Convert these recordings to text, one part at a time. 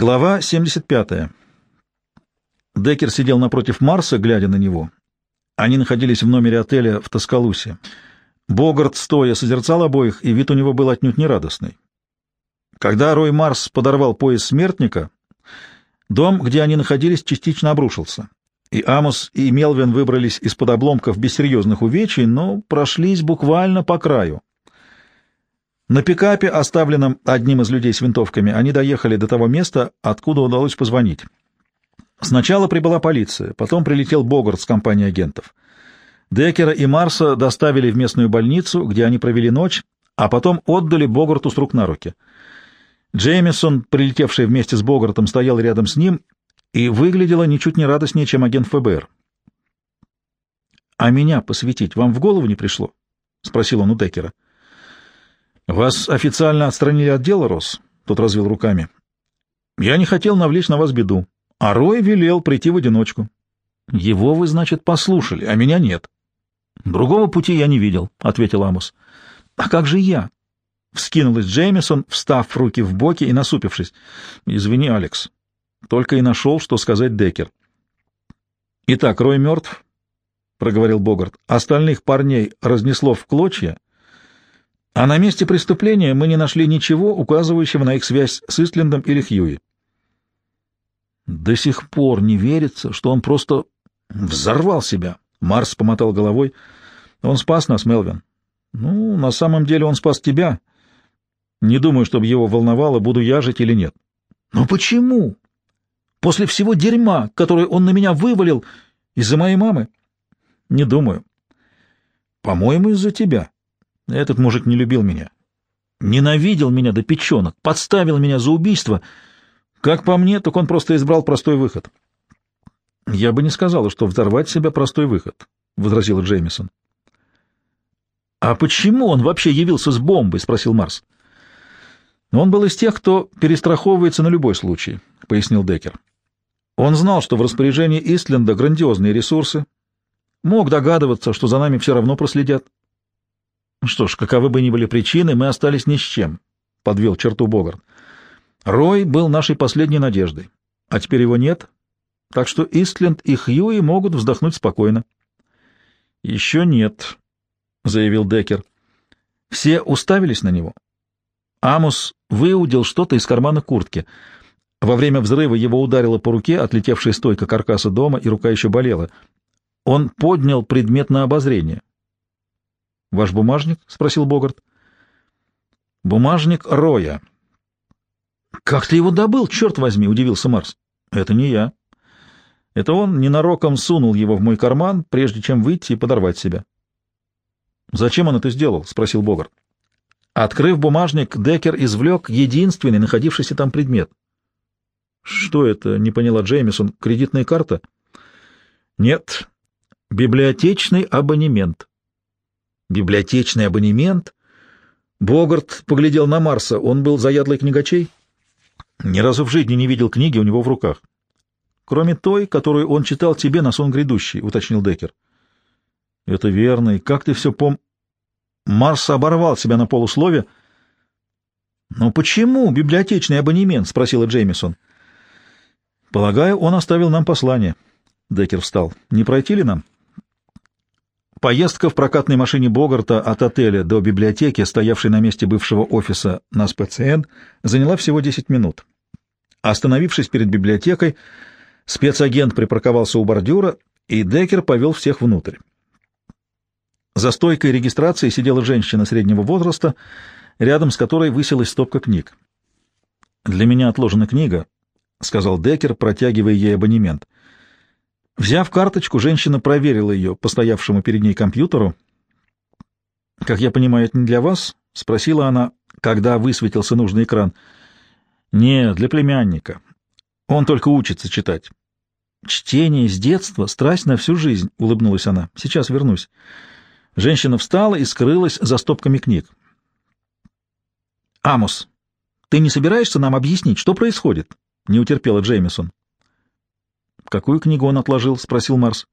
Глава 75. Деккер сидел напротив Марса, глядя на него. Они находились в номере отеля в Тоскалусе. Богарт, стоя, созерцал обоих, и вид у него был отнюдь нерадостный. Когда Рой Марс подорвал пояс смертника, дом, где они находились, частично обрушился. И Амос, и Мелвин выбрались из-под обломков без серьезных увечий, но прошлись буквально по краю. На пикапе, оставленном одним из людей с винтовками, они доехали до того места, откуда удалось позвонить. Сначала прибыла полиция, потом прилетел Богарт с компанией агентов. Деккера и Марса доставили в местную больницу, где они провели ночь, а потом отдали Богарту с рук на руки. Джеймисон, прилетевший вместе с Богартом, стоял рядом с ним и выглядела ничуть не радостнее, чем агент ФБР. — А меня посвятить вам в голову не пришло? — спросил он у Деккера. — «Вас официально отстранили от дела, Росс?» — тот развел руками. «Я не хотел навлечь на вас беду, а Рой велел прийти в одиночку». «Его вы, значит, послушали, а меня нет». «Другого пути я не видел», — ответил Амос. «А как же я?» — вскинулась Джеймисон, встав руки в боки и насупившись. «Извини, Алекс». Только и нашел, что сказать Деккер. «Итак, Рой мертв», — проговорил Богарт. «Остальных парней разнесло в клочья» А на месте преступления мы не нашли ничего, указывающего на их связь с Истлендом или Хьюи. До сих пор не верится, что он просто взорвал себя. Марс помотал головой. Он спас нас, Мелвин. Ну, на самом деле он спас тебя. Не думаю, чтобы его волновало, буду я жить или нет. Но почему? После всего дерьма, которое он на меня вывалил из-за моей мамы? Не думаю. По-моему, из-за тебя. Этот мужик не любил меня. Ненавидел меня до печенок, подставил меня за убийство. Как по мне, так он просто избрал простой выход. — Я бы не сказала, что взорвать себя — простой выход, — возразила Джеймисон. — А почему он вообще явился с бомбой? — спросил Марс. — Он был из тех, кто перестраховывается на любой случай, — пояснил Деккер. Он знал, что в распоряжении Истленда грандиозные ресурсы, мог догадываться, что за нами все равно проследят. Что ж, каковы бы ни были причины, мы остались ни с чем, — подвел черту Богарт. Рой был нашей последней надеждой, а теперь его нет, так что Истленд и Хьюи могут вздохнуть спокойно. — Еще нет, — заявил Деккер. Все уставились на него. Амус выудил что-то из кармана куртки. Во время взрыва его ударило по руке, отлетевшая стойка каркаса дома, и рука еще болела. Он поднял предмет на обозрение. — Ваш бумажник? — спросил Богарт. — Бумажник Роя. — Как ты его добыл, черт возьми? — удивился Марс. — Это не я. Это он ненароком сунул его в мой карман, прежде чем выйти и подорвать себя. — Зачем он это сделал? — спросил Богарт. Открыв бумажник, Деккер извлек единственный находившийся там предмет. — Что это? — не поняла Джеймисон. — Кредитная карта? — Нет. Библиотечный абонемент. Библиотечный абонемент? Богарт поглядел на Марса. Он был заядлый книгачей? Ни разу в жизни не видел книги у него в руках. Кроме той, которую он читал тебе на сон грядущий, — уточнил Деккер. — Это верно. И как ты все пом... Марс оборвал себя на полуслове. — Но почему библиотечный абонемент? — спросила Джеймисон. — Полагаю, он оставил нам послание. Деккер встал. — Не пройти ли нам? — Поездка в прокатной машине Богарта от отеля до библиотеки, стоявшей на месте бывшего офиса на СПЦН, заняла всего 10 минут. Остановившись перед библиотекой, спецагент припарковался у бордюра, и Деккер повел всех внутрь. За стойкой регистрации сидела женщина среднего возраста, рядом с которой высилась стопка книг. «Для меня отложена книга», — сказал Деккер, протягивая ей абонемент — Взяв карточку, женщина проверила ее по стоявшему перед ней компьютеру. «Как я понимаю, это не для вас?» — спросила она, когда высветился нужный экран. «Нет, для племянника. Он только учится читать». «Чтение с детства — страсть на всю жизнь», — улыбнулась она. «Сейчас вернусь». Женщина встала и скрылась за стопками книг. «Амос, ты не собираешься нам объяснить, что происходит?» — не утерпела Джеймисон. «Какую книгу он отложил?» — спросил Марс.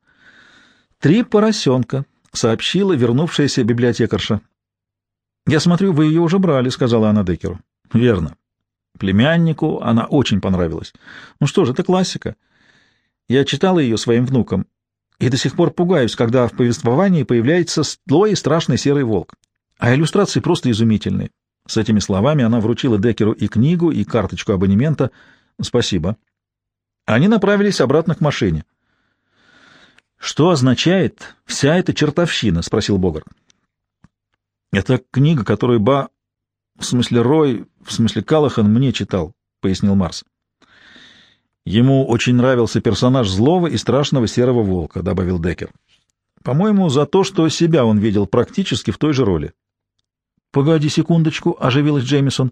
«Три поросенка», — сообщила вернувшаяся библиотекарша. «Я смотрю, вы ее уже брали», — сказала она Деккеру. «Верно. Племяннику она очень понравилась. Ну что ж, это классика. Я читала ее своим внукам, и до сих пор пугаюсь, когда в повествовании появляется злой и страшный серый волк. А иллюстрации просто изумительные. С этими словами она вручила Декеру и книгу, и карточку абонемента. Спасибо. Они направились обратно к машине. «Что означает вся эта чертовщина?» — спросил Богар. «Это книга, которую Ба... В смысле Рой, в смысле Калахан мне читал», — пояснил Марс. Ему очень нравился персонаж злого и страшного серого волка, добавил Деккер. По-моему, за то, что себя он видел практически в той же роли. Погоди секундочку, оживилась Джеймисон.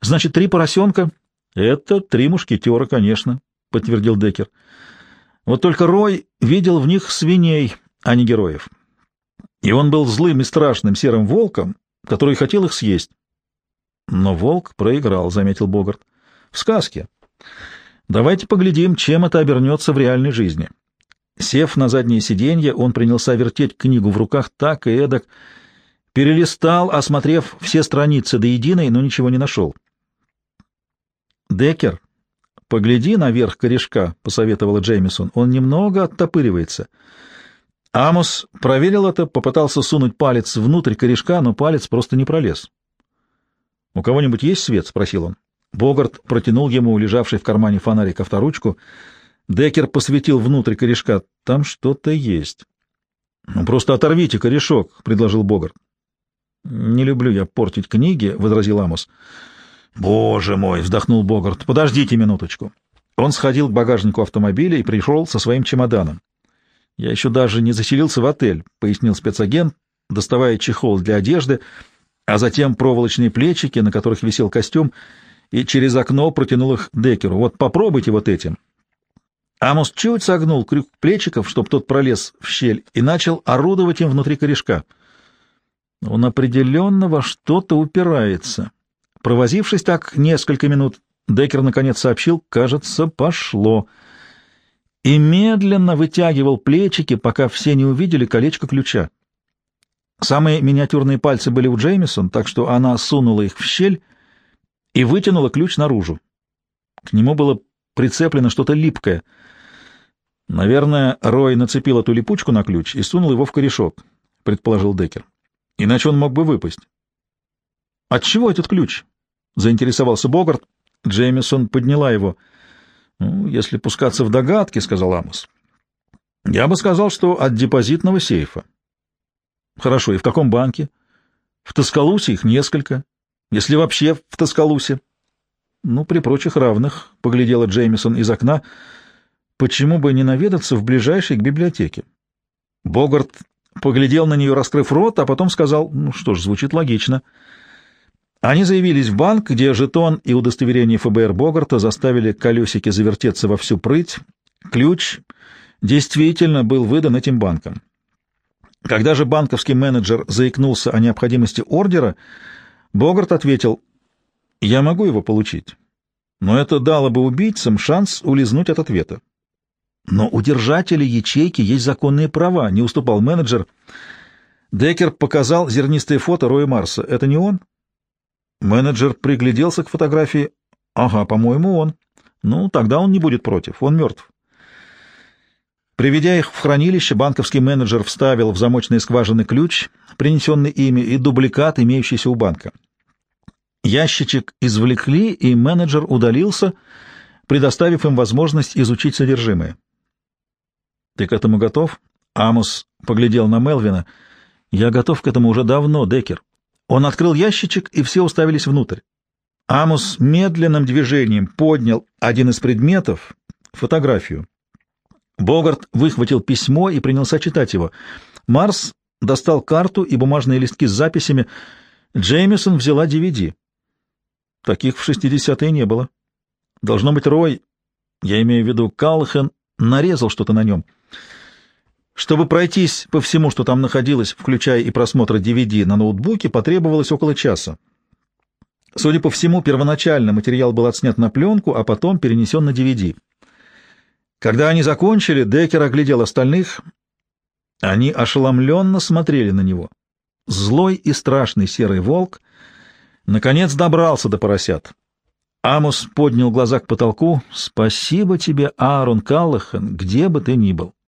Значит, три поросенка? Это три мушкетера, конечно, подтвердил Деккер. Вот только Рой видел в них свиней, а не героев. И он был злым и страшным серым волком, который хотел их съесть. Но волк проиграл, заметил Богарт. В сказке. Давайте поглядим, чем это обернется в реальной жизни. Сев на заднее сиденье, он принялся вертеть книгу в руках так и эдак, перелистал, осмотрев все страницы до единой, но ничего не нашел. «Деккер, погляди наверх корешка», — посоветовала Джеймисон. «Он немного оттопыривается». Амос проверил это, попытался сунуть палец внутрь корешка, но палец просто не пролез. «У кого-нибудь есть свет?» — спросил он. Богарт протянул ему лежавший в кармане фонарик авторучку. Декер посветил внутрь корешка. Там что-то есть. «Ну, просто оторвите корешок», — предложил Богарт. «Не люблю я портить книги», — возразил Амос. «Боже мой!» — вздохнул Богарт. «Подождите минуточку». Он сходил к багажнику автомобиля и пришел со своим чемоданом. «Я еще даже не заселился в отель», — пояснил спецагент, доставая чехол для одежды, а затем проволочные плечики, на которых висел костюм, — и через окно протянул их Декеру. «Вот попробуйте вот этим». Амос чуть согнул крюк плечиков, чтобы тот пролез в щель, и начал орудовать им внутри корешка. Он определенно во что-то упирается. Провозившись так несколько минут, Декер наконец сообщил, кажется, пошло. И медленно вытягивал плечики, пока все не увидели колечко ключа. Самые миниатюрные пальцы были у Джеймисон, так что она сунула их в щель и вытянула ключ наружу. К нему было прицеплено что-то липкое. Наверное, Рой нацепил эту липучку на ключ и сунул его в корешок, предположил Деккер. Иначе он мог бы выпасть. От чего этот ключ? Заинтересовался Богарт. Джеймисон подняла его. Ну, если пускаться в догадки, сказал Амос. Я бы сказал, что от депозитного сейфа. Хорошо, и в каком банке? В Тоскалусе их несколько если вообще в Тоскалусе. Ну, при прочих равных, — поглядела Джеймисон из окна, — почему бы не наведаться в ближайшей к библиотеке? Богарт поглядел на нее, раскрыв рот, а потом сказал, ну что ж, звучит логично. Они заявились в банк, где жетон и удостоверение ФБР Богарта заставили колесики завертеться во всю прыть. Ключ действительно был выдан этим банком. Когда же банковский менеджер заикнулся о необходимости ордера, Богарт ответил, «Я могу его получить, но это дало бы убийцам шанс улизнуть от ответа». «Но у держателей ячейки есть законные права», — не уступал менеджер. Деккер показал зернистое фото Роя Марса. «Это не он?» Менеджер пригляделся к фотографии. «Ага, по-моему, он. Ну, тогда он не будет против, он мертв». Приведя их в хранилище, банковский менеджер вставил в замочные скважины ключ, принесенный ими, и дубликат, имеющийся у банка. Ящичек извлекли, и менеджер удалился, предоставив им возможность изучить содержимое. «Ты к этому готов?» Амос поглядел на Мелвина. «Я готов к этому уже давно, Деккер». Он открыл ящичек, и все уставились внутрь. Амос медленным движением поднял один из предметов — фотографию. Богарт выхватил письмо и принялся читать его. Марс достал карту и бумажные листки с записями. Джеймисон взяла DVD. Таких в шестидесятые не было. Должно быть, Рой, я имею в виду Каллахен, нарезал что-то на нем. Чтобы пройтись по всему, что там находилось, включая и просмотр DVD на ноутбуке, потребовалось около часа. Судя по всему, первоначально материал был отснят на пленку, а потом перенесен на DVD. Когда они закончили, Деккер оглядел остальных. Они ошеломленно смотрели на него. Злой и страшный серый волк наконец добрался до поросят. Амос поднял глаза к потолку. «Спасибо тебе, Аарон Каллахан, где бы ты ни был.